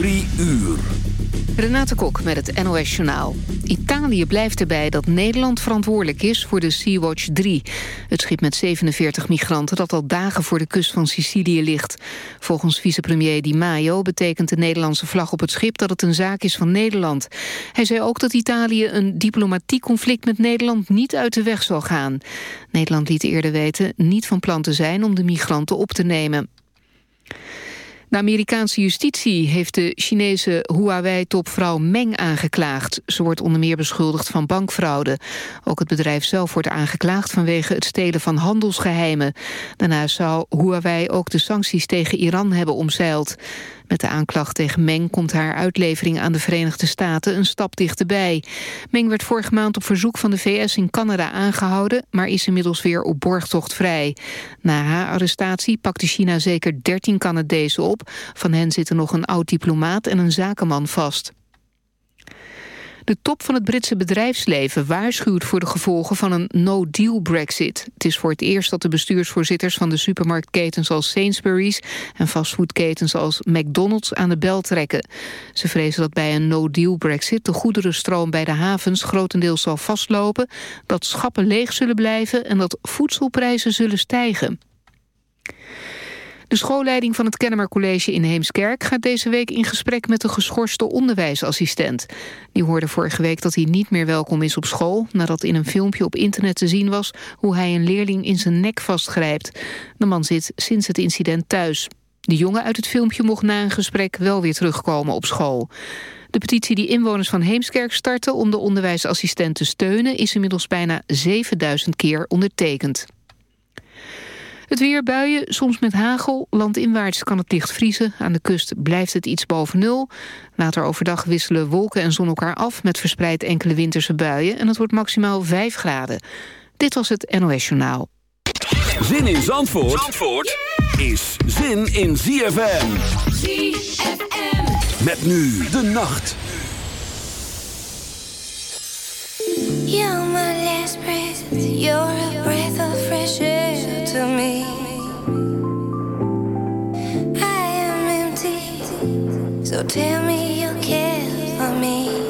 Drie uur. Renate Kok met het NOS Journaal. Italië blijft erbij dat Nederland verantwoordelijk is voor de Sea-Watch 3. Het schip met 47 migranten dat al dagen voor de kust van Sicilië ligt. Volgens vicepremier Di Maio betekent de Nederlandse vlag op het schip... dat het een zaak is van Nederland. Hij zei ook dat Italië een diplomatiek conflict met Nederland niet uit de weg zal gaan. Nederland liet eerder weten niet van plan te zijn om de migranten op te nemen. De Amerikaanse justitie heeft de Chinese Huawei-topvrouw Meng aangeklaagd. Ze wordt onder meer beschuldigd van bankfraude. Ook het bedrijf zelf wordt aangeklaagd vanwege het stelen van handelsgeheimen. Daarnaast zou Huawei ook de sancties tegen Iran hebben omzeild. Met de aanklacht tegen Meng komt haar uitlevering aan de Verenigde Staten een stap dichterbij. Meng werd vorige maand op verzoek van de VS in Canada aangehouden, maar is inmiddels weer op borgtocht vrij. Na haar arrestatie pakte China zeker 13 Canadezen op. Van hen zitten nog een oud-diplomaat en een zakenman vast. De top van het Britse bedrijfsleven waarschuwt voor de gevolgen van een no-deal Brexit. Het is voor het eerst dat de bestuursvoorzitters van de supermarktketens als Sainsbury's en fastfoodketens als McDonald's aan de bel trekken. Ze vrezen dat bij een no-deal Brexit de goederenstroom bij de havens grotendeels zal vastlopen, dat schappen leeg zullen blijven en dat voedselprijzen zullen stijgen. De schoolleiding van het Kennemer College in Heemskerk gaat deze week in gesprek met de geschorste onderwijsassistent. Die hoorde vorige week dat hij niet meer welkom is op school, nadat in een filmpje op internet te zien was hoe hij een leerling in zijn nek vastgrijpt. De man zit sinds het incident thuis. De jongen uit het filmpje mocht na een gesprek wel weer terugkomen op school. De petitie die inwoners van Heemskerk starten om de onderwijsassistent te steunen is inmiddels bijna 7000 keer ondertekend. Het weer buien, soms met hagel. Landinwaarts kan het licht vriezen. Aan de kust blijft het iets boven nul. Later overdag wisselen wolken en zon elkaar af... met verspreid enkele winterse buien. En het wordt maximaal 5 graden. Dit was het NOS Journaal. Zin in Zandvoort, Zandvoort is zin in ZFM. ZFM. Met nu de nacht. You're my last breath. You're a breath of fresh air to me. I am empty, so tell me you care for me.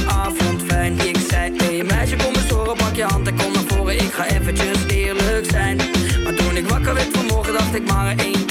eventjes eerlijk zijn. Maar toen ik wakker werd vanmorgen, dacht ik maar één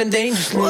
living dangerous.